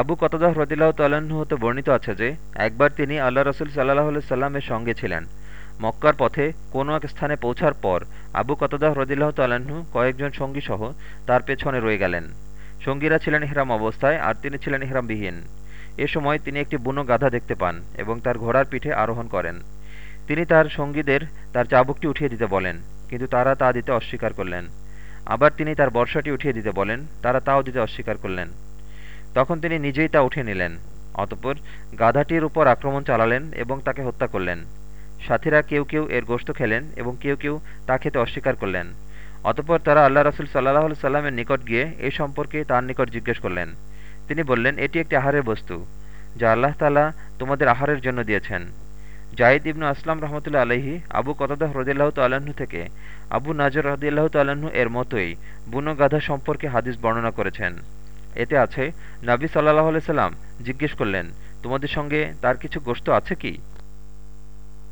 আবু কতদাহ রদিল্লাহ তাল্লাহ্ন হতে বর্ণিত আছে যে, একবার তিনি আল্লাহ রসুল সাল্লাহ সাল্লামের সঙ্গে ছিলেন। মক্কার পথে কোনো এক স্থানে পৌঁছার পর আবু কতদাহ রদিল্লাহ তাল্লাহ্ন কয়েকজন সঙ্গী সহ তার পেছনে রয়ে গেলেন। সঙ্গীরা ছিলেন ইহরাম অবস্থায় আর তিনি ছিলেন ইহরামবিহীন। এ সময় তিনি একটি বুনো গাধা দেখতে পান এবং তার ঘোড়ার পিঠে আরোহণ করেন। তিনি তার সঙ্গীদের তার চাবুকটি উঠিয়ে দিতে বলেন, কিন্তু তারা তা দিতে অস্বীকার করলেন। আবার তিনি তার বর্ষাটি উঠিয়ে দিতে বলেন, তারা তাও দিতে অস্বীকার করলেন। তখন তিনি নিজেই তা উঠিয়ে নিলেন। অতপর গাধাটির উপর আক্রমণ চালালেন এবং তাকে হত্যা করলেন। সাথীরা কেউ কেউ এর গোস্ত খেলেন এবং কেউ কেউ তা খেতে অস্বীকার করলেন। অতপর তারা আল্লাহ রসুল সাল্লাহ সাল্লামের নিকট গিয়ে এই সম্পর্কে তার নিকট জিজ্ঞেস করলেন। তিনি বললেন, এটি একটি আহারের বস্তু, যা আল্লাহ তালা তোমাদের আহারের জন্য দিয়েছেন। জাহিদ ইবনু আসলাম রহমতুল্লা আলহি আবু কতদাহ রদিল্লাহ তাল্লাহ্ন থেকে আবু নাজর রদিল্লাহ তাল্লাহ্ন এর মতোই বুনো গাধা সম্পর্কে হাদিস বর্ণনা করেছেন। এতে আছে নাবি সাল্লাহ সাল্লাম জিজ্ঞেস করলেন তোমাদের সঙ্গে তার কিছু গোস্ত আছে কি?